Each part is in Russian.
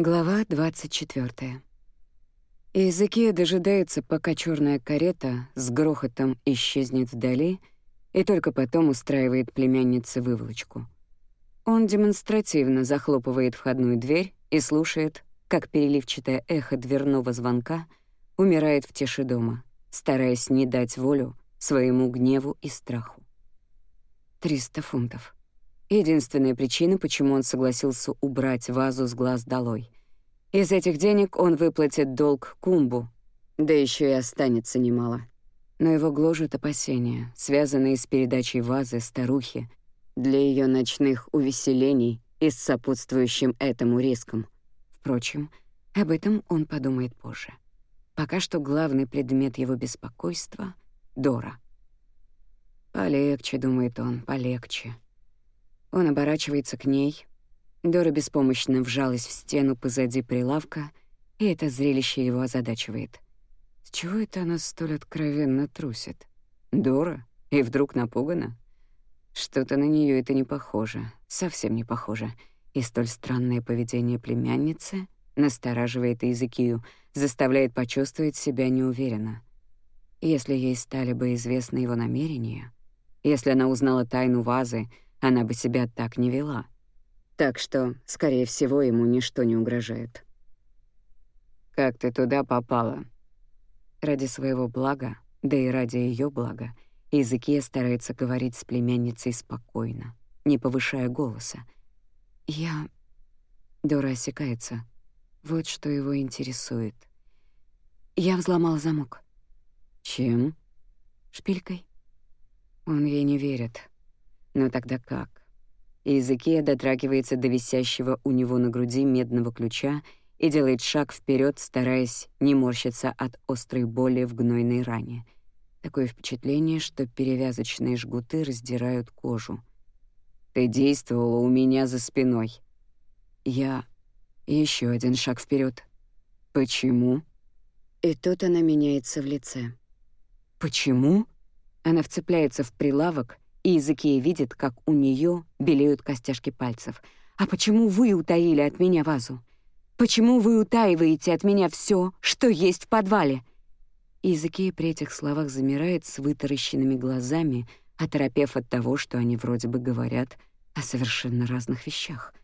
Глава 24. Иезекия дожидается, пока черная карета с грохотом исчезнет вдали, и только потом устраивает племяннице выволочку. Он демонстративно захлопывает входную дверь и слушает, как переливчатое эхо дверного звонка умирает в тиши дома, стараясь не дать волю своему гневу и страху. 300 фунтов. Единственная причина, почему он согласился убрать вазу с глаз долой. Из этих денег он выплатит долг Кумбу, да еще и останется немало. Но его гложет опасения, связанные с передачей вазы старухе для ее ночных увеселений и с сопутствующим этому риском. Впрочем, об этом он подумает позже. Пока что главный предмет его беспокойства — Дора. «Полегче», — думает он, — «полегче». Он оборачивается к ней. Дора беспомощно вжалась в стену позади прилавка, и это зрелище его озадачивает. С чего это она столь откровенно трусит? Дора? И вдруг напугана? Что-то на нее это не похоже, совсем не похоже. И столь странное поведение племянницы настораживает Изыкию, заставляет почувствовать себя неуверенно. Если ей стали бы известны его намерения, если она узнала тайну вазы — она бы себя так не вела. Так что, скорее всего, ему ничто не угрожает. «Как ты туда попала?» Ради своего блага, да и ради ее блага, Изыкия старается говорить с племянницей спокойно, не повышая голоса. «Я...» Дора осекается. Вот что его интересует. «Я взломала замок». «Чем?» «Шпилькой». Он ей не верит. Но тогда как? Иезекия дотрагивается до висящего у него на груди медного ключа и делает шаг вперед, стараясь не морщиться от острой боли в гнойной ране. Такое впечатление, что перевязочные жгуты раздирают кожу. «Ты действовала у меня за спиной». «Я...» еще один шаг вперед. «Почему?» И тут она меняется в лице. «Почему?» Она вцепляется в прилавок и Изакия видит, как у нее белеют костяшки пальцев. «А почему вы утаили от меня вазу? Почему вы утаиваете от меня все, что есть в подвале?» Изакия при этих словах замирает с вытаращенными глазами, оторопев от того, что они вроде бы говорят о совершенно разных вещах.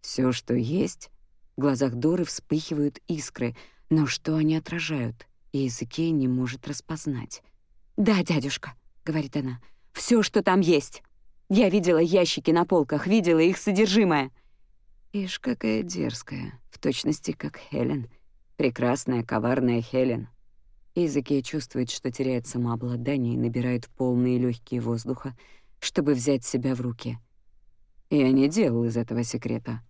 Все, что есть...» В глазах Доры вспыхивают искры, но что они отражают, и Изакия не может распознать. «Да, дядюшка», — говорит она, — все, что там есть. Я видела ящики на полках, видела их содержимое. Ишь, какая дерзкая, в точности как Хелен. Прекрасная, коварная Хелен. Изаки чувствует, что теряет самообладание и набирает полные легкие воздуха, чтобы взять себя в руки. Я не делал из этого секрета.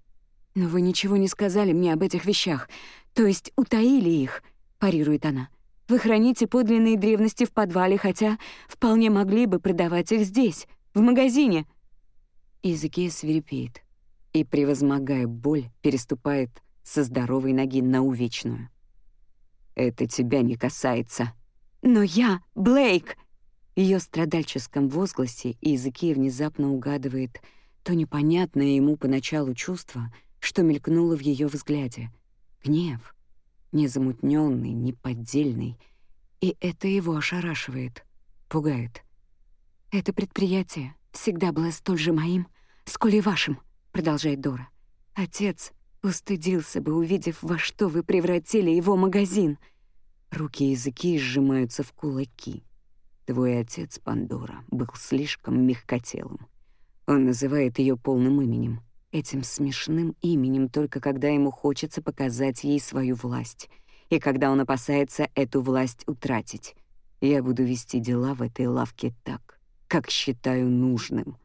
«Но вы ничего не сказали мне об этих вещах, то есть утаили их», — парирует она. Вы храните подлинные древности в подвале, хотя вполне могли бы продавать их здесь, в магазине». Изыкия свирепеет и, превозмогая боль, переступает со здоровой ноги на увечную. «Это тебя не касается». «Но я Блейк!» В её страдальческом возгласе Изыкия внезапно угадывает то непонятное ему поначалу чувство, что мелькнуло в её взгляде — гнев — незамутненный, неподдельный, и это его ошарашивает, пугает. «Это предприятие всегда было столь же моим, сколь и вашим», — продолжает Дора. «Отец устыдился бы, увидев, во что вы превратили его магазин». Руки и языки сжимаются в кулаки. Твой отец, Пандора, был слишком мягкотелым. Он называет ее полным именем этим смешным именем только когда ему хочется показать ей свою власть, и когда он опасается эту власть утратить. Я буду вести дела в этой лавке так, как считаю нужным.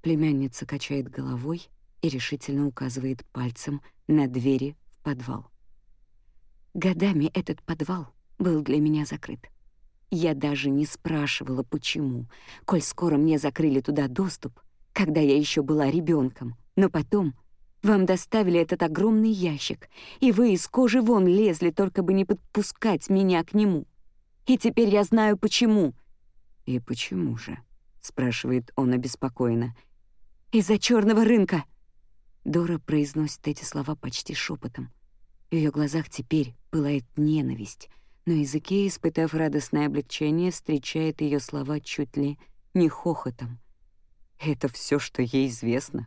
Племянница качает головой и решительно указывает пальцем на двери в подвал. Годами этот подвал был для меня закрыт. Я даже не спрашивала, почему, коль скоро мне закрыли туда доступ, когда я еще была ребенком. Но потом вам доставили этот огромный ящик, и вы из кожи вон лезли, только бы не подпускать меня к нему. И теперь я знаю, почему». «И почему же?» — спрашивает он обеспокоенно. «Из-за черного рынка». Дора произносит эти слова почти шепотом. В ее глазах теперь пылает ненависть, но языке, испытав радостное облегчение, встречает ее слова чуть ли не хохотом. Это все, что ей известно.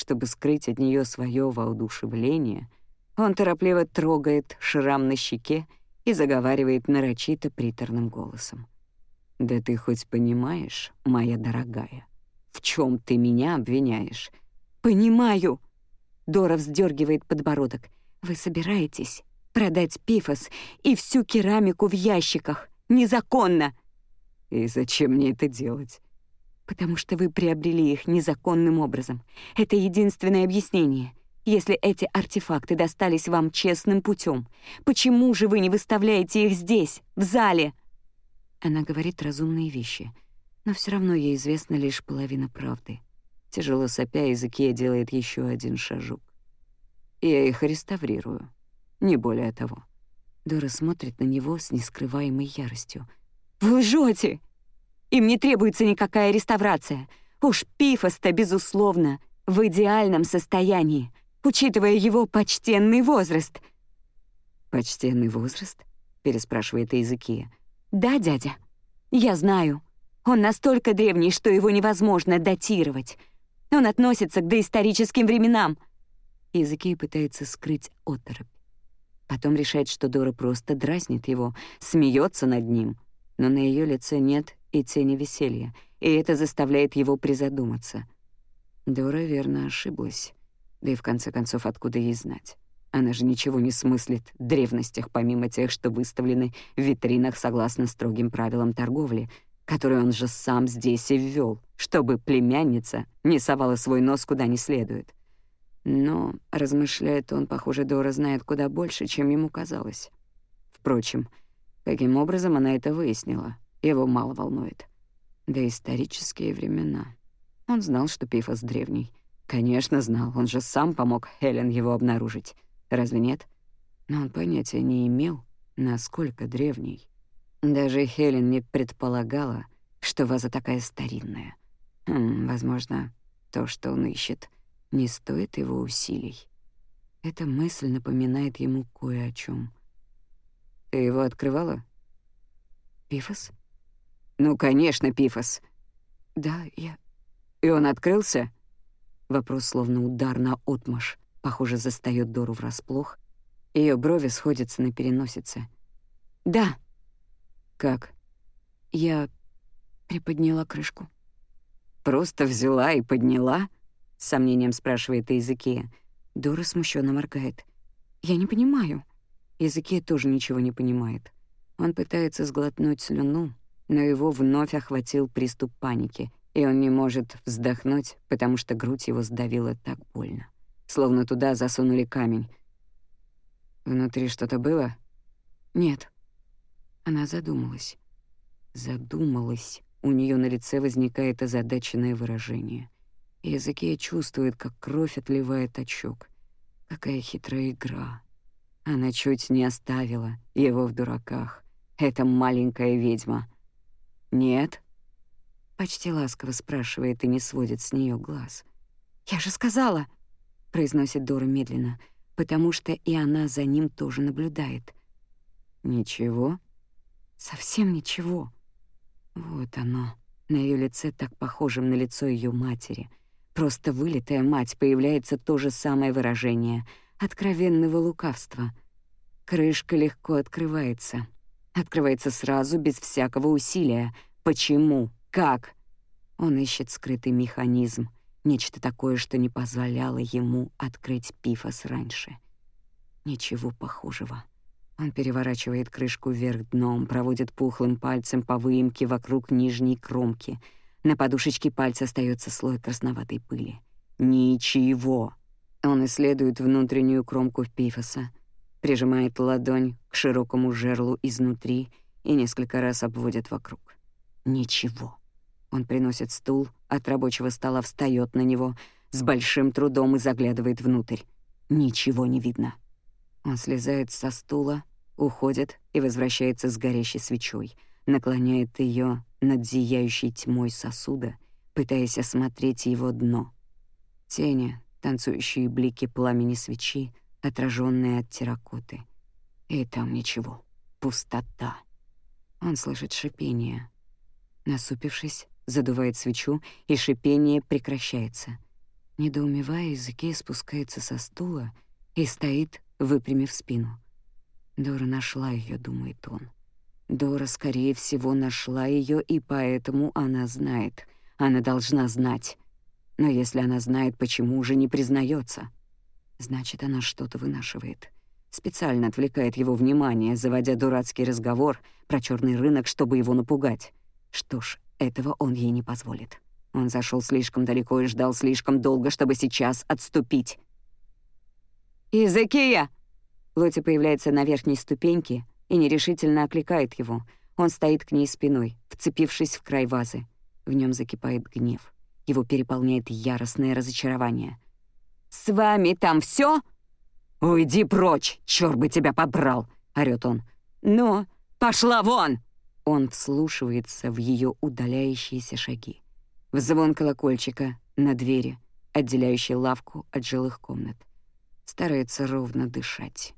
Чтобы скрыть от нее свое воодушевление, он торопливо трогает шрам на щеке и заговаривает нарочито приторным голосом. «Да ты хоть понимаешь, моя дорогая, в чем ты меня обвиняешь?» «Понимаю!» Дора вздергивает подбородок. «Вы собираетесь продать пифос и всю керамику в ящиках? Незаконно!» «И зачем мне это делать?» «Потому что вы приобрели их незаконным образом. Это единственное объяснение. Если эти артефакты достались вам честным путем, почему же вы не выставляете их здесь, в зале?» Она говорит разумные вещи, но все равно ей известна лишь половина правды. Тяжело сопя, языке делает еще один шажок. Я их реставрирую, не более того. Дора смотрит на него с нескрываемой яростью. «Вы лжете! Им не требуется никакая реставрация. Уж Пифос-то, безусловно, в идеальном состоянии учитывая его почтенный возраст». «Почтенный возраст?» — переспрашивает Иезекия. «Да, дядя. Я знаю. Он настолько древний, что его невозможно датировать. Он относится к доисторическим временам». Иезекия пытается скрыть оторопь. Потом решает, что Дора просто дразнит его, смеется над ним. Но на ее лице нет и тени веселья, и это заставляет его призадуматься. Дора верно ошиблась. Да и в конце концов, откуда ей знать? Она же ничего не смыслит в древностях, помимо тех, что выставлены в витринах согласно строгим правилам торговли, которые он же сам здесь и ввел, чтобы племянница не совала свой нос куда не следует. Но, размышляет он, похоже, Дора знает куда больше, чем ему казалось. Впрочем, каким образом она это выяснила, его мало волнует. Да исторические времена. Он знал, что Пифос древний, Конечно, знал, он же сам помог Хелен его обнаружить. Разве нет? Но он понятия не имел, насколько древний. Даже Хелен не предполагала, что ваза такая старинная. Хм, возможно, то, что он ищет, не стоит его усилий. Эта мысль напоминает ему кое о чем. «Ты его открывала?» «Пифос?» «Ну, конечно, Пифос». «Да, я...» «И он открылся?» Вопрос словно удар на отмаш, похоже, застаёт Дору врасплох. Её брови сходятся на переносице. «Да». «Как?» Я приподняла крышку. «Просто взяла и подняла?» — с сомнением спрашивает Иезекия. Дора смущенно моргает. «Я не понимаю». Иезекия тоже ничего не понимает. Он пытается сглотнуть слюну, но его вновь охватил приступ паники, и он не может вздохнуть, потому что грудь его сдавила так больно. Словно туда засунули камень. Внутри что-то было? Нет. Она задумалась. Задумалась. У нее на лице возникает озадаченное выражение. И чувствует, как кровь отливает от щек. Какая хитрая игра. Она чуть не оставила его в дураках. Эта маленькая ведьма. «Нет», Почти ласково спрашивает и не сводит с нее глаз. «Я же сказала!» — произносит Дора медленно, потому что и она за ним тоже наблюдает. «Ничего?» «Совсем ничего». Вот оно, на ее лице так похожем на лицо ее матери. Просто вылитая мать, появляется то же самое выражение — откровенного лукавства. Крышка легко открывается. Открывается сразу, без всякого усилия. Почему? Как? Он ищет скрытый механизм, нечто такое, что не позволяло ему открыть пифос раньше. Ничего похожего. Он переворачивает крышку вверх дном, проводит пухлым пальцем по выемке вокруг нижней кромки. На подушечке пальца остается слой красноватой пыли. Ничего. Он исследует внутреннюю кромку пифоса, прижимает ладонь к широкому жерлу изнутри и несколько раз обводит вокруг. Ничего. Он приносит стул, от рабочего стола встает на него, с большим трудом и заглядывает внутрь. Ничего не видно. Он слезает со стула, уходит и возвращается с горящей свечой, наклоняет ее над зияющей тьмой сосуда, пытаясь осмотреть его дно. Тени танцующие блики пламени свечи, отраженные от терракоты. И там ничего. Пустота. Он слышит шипение. Насупившись, задувает свечу, и шипение прекращается. Недоумевая, языке спускается со стула и стоит, выпрямив спину. Дора нашла ее, думает он. Дора, скорее всего, нашла ее, и поэтому она знает. Она должна знать. Но если она знает, почему же не признается? Значит, она что-то вынашивает. Специально отвлекает его внимание, заводя дурацкий разговор про черный рынок, чтобы его напугать. Что ж, этого он ей не позволит. Он зашел слишком далеко и ждал слишком долго, чтобы сейчас отступить. «Изекия!» Лоти появляется на верхней ступеньке и нерешительно окликает его. Он стоит к ней спиной, вцепившись в край вазы. В нем закипает гнев. Его переполняет яростное разочарование. «С вами там все? «Уйди прочь, чёрт бы тебя побрал!» — орёт он. «Но пошла вон!» Он вслушивается в ее удаляющиеся шаги. В звон колокольчика на двери, отделяющей лавку от жилых комнат. Старается ровно дышать.